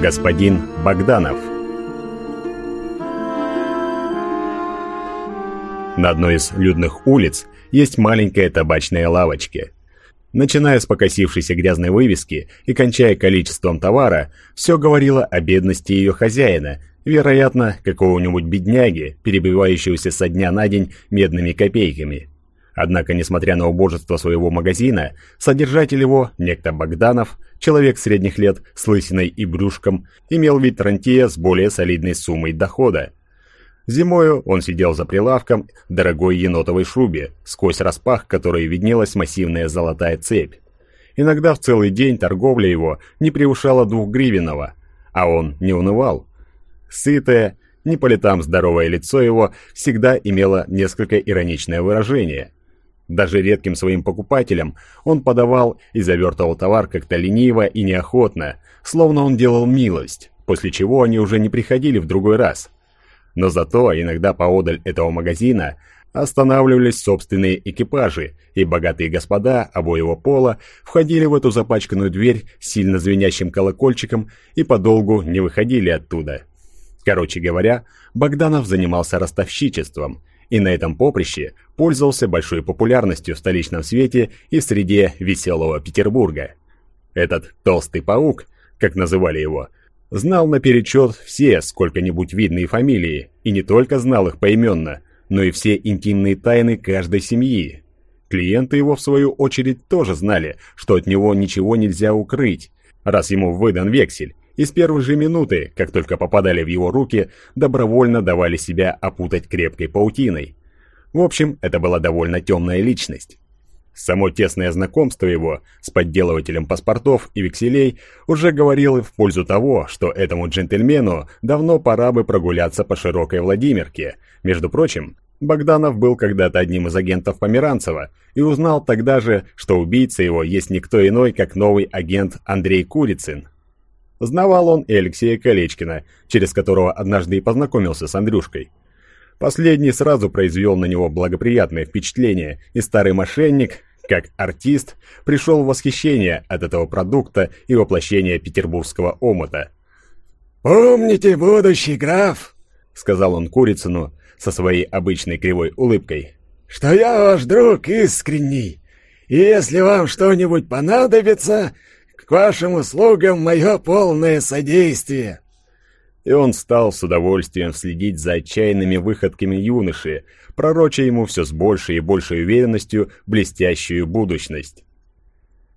Господин Богданов На одной из людных улиц есть маленькая табачная лавочка. Начиная с покосившейся грязной вывески и кончая количеством товара, все говорило о бедности ее хозяина, вероятно, какого-нибудь бедняги, перебивающегося со дня на день медными копейками. Однако, несмотря на убожество своего магазина, содержатель его, некто Богданов, человек средних лет с лысиной и брюшком, имел вид рантье с более солидной суммой дохода. Зимою он сидел за прилавком в дорогой енотовой шубе, сквозь распах которой виднелась массивная золотая цепь. Иногда в целый день торговля его не превышала двух гривенного, а он не унывал. Сытое, не по летам здоровое лицо его всегда имело несколько ироничное выражение – даже редким своим покупателям он подавал и завертывал товар как-то лениво и неохотно, словно он делал милость, после чего они уже не приходили в другой раз. Но зато иногда поодаль этого магазина останавливались собственные экипажи, и богатые господа обоего пола входили в эту запачканную дверь сильно звенящим колокольчиком и подолгу не выходили оттуда. Короче говоря, Богданов занимался ростовщичеством – и на этом поприще пользовался большой популярностью в столичном свете и в среде веселого Петербурга. Этот «толстый паук», как называли его, знал наперечет все сколько-нибудь видные фамилии, и не только знал их поименно, но и все интимные тайны каждой семьи. Клиенты его, в свою очередь, тоже знали, что от него ничего нельзя укрыть, раз ему выдан вексель, и с первой же минуты, как только попадали в его руки, добровольно давали себя опутать крепкой паутиной. В общем, это была довольно темная личность. Само тесное знакомство его с подделывателем паспортов и векселей уже говорило в пользу того, что этому джентльмену давно пора бы прогуляться по широкой Владимирке. Между прочим, Богданов был когда-то одним из агентов Померанцева и узнал тогда же, что убийца его есть никто иной, как новый агент Андрей Курицын, Знавал он и Алексея Колечкина, через которого однажды и познакомился с Андрюшкой. Последний сразу произвел на него благоприятное впечатление, и старый мошенник, как артист, пришел в восхищение от этого продукта и воплощения петербургского омута. «Помните, будущий граф», — сказал он Курицыну со своей обычной кривой улыбкой, «что я ваш друг искренний, и если вам что-нибудь понадобится, к вашим услугам мое полное содействие!» И он стал с удовольствием следить за отчаянными выходками юноши, пророча ему все с большей и большей уверенностью блестящую будущность.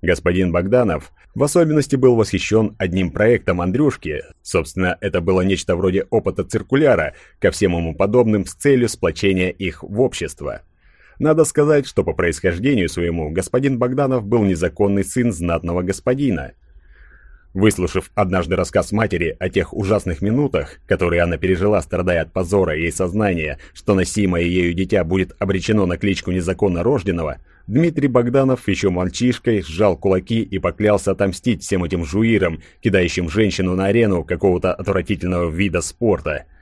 Господин Богданов в особенности был восхищен одним проектом Андрюшки. Собственно, это было нечто вроде опыта циркуляра ко всем ему подобным с целью сплочения их в общество – надо сказать, что по происхождению своему господин Богданов был незаконный сын знатного господина. Выслушав однажды рассказ матери о тех ужасных минутах, которые она пережила, страдая от позора и сознания, что носимое ею дитя будет обречено на кличку незаконно рожденного, Дмитрий Богданов еще мальчишкой сжал кулаки и поклялся отомстить всем этим жуирам, кидающим женщину на арену какого-то отвратительного вида спорта –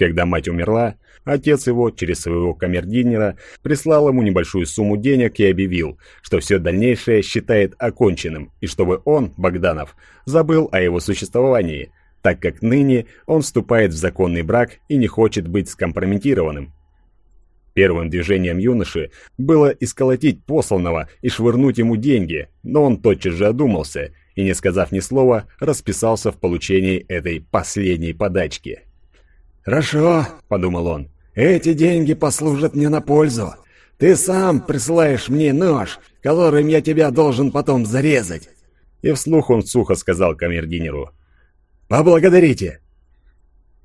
когда мать умерла, отец его через своего камердинера прислал ему небольшую сумму денег и объявил, что все дальнейшее считает оконченным, и чтобы он, Богданов, забыл о его существовании, так как ныне он вступает в законный брак и не хочет быть скомпрометированным. Первым движением юноши было исколотить посланного и швырнуть ему деньги, но он тотчас же одумался и, не сказав ни слова, расписался в получении этой последней подачки. «Хорошо», — подумал он, — «эти деньги послужат мне на пользу. Ты сам присылаешь мне нож, которым я тебя должен потом зарезать». И вслух он сухо сказал камердинеру: «Поблагодарите».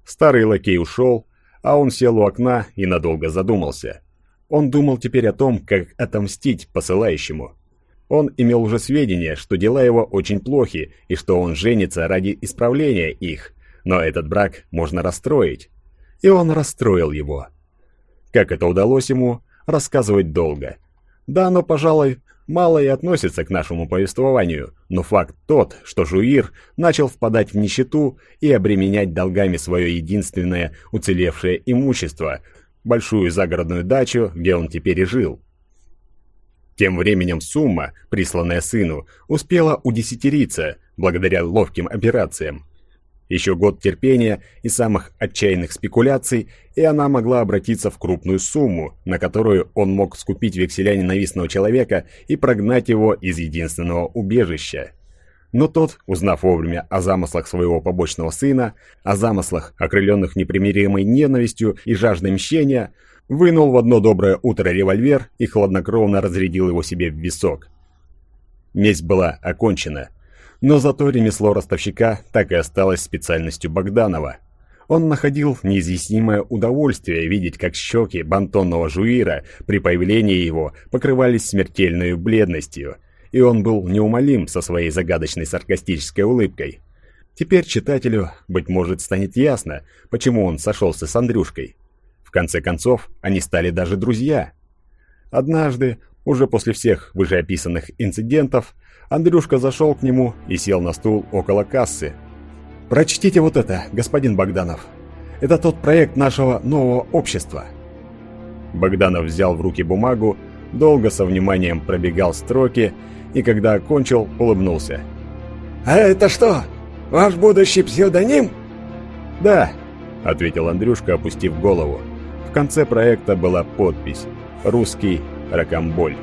Старый лакей ушел, а он сел у окна и надолго задумался. Он думал теперь о том, как отомстить посылающему. Он имел уже сведения, что дела его очень плохи и что он женится ради исправления их. Но этот брак можно расстроить. И он расстроил его. Как это удалось ему, рассказывать долго. Да, оно, пожалуй, мало и относится к нашему повествованию, но факт тот, что Жуир начал впадать в нищету и обременять долгами свое единственное уцелевшее имущество – большую загородную дачу, где он теперь и жил. Тем временем сумма, присланная сыну, успела удесятериться благодаря ловким операциям. Еще год терпения и самых отчаянных спекуляций, и она могла обратиться в крупную сумму, на которую он мог скупить векселя ненавистного человека и прогнать его из единственного убежища. Но тот, узнав вовремя о замыслах своего побочного сына, о замыслах, окрыленных непримиримой ненавистью и жаждой мщения, вынул в одно доброе утро револьвер и хладнокровно разрядил его себе в висок. Месть была окончена, но зато ремесло ростовщика так и осталось специальностью Богданова. Он находил неизъяснимое удовольствие видеть, как щеки бантонного жуира при появлении его покрывались смертельной бледностью, и он был неумолим со своей загадочной саркастической улыбкой. Теперь читателю, быть может, станет ясно, почему он сошелся с Андрюшкой. В конце концов, они стали даже друзья. Однажды, уже после всех вышеописанных инцидентов, Андрюшка зашел к нему и сел на стул около кассы. «Прочтите вот это, господин Богданов. Это тот проект нашего нового общества». Богданов взял в руки бумагу, долго со вниманием пробегал строки и, когда окончил, улыбнулся. «А это что, ваш будущий псевдоним?» «Да», — ответил Андрюшка, опустив голову. В конце проекта была подпись «Русский ракомболь».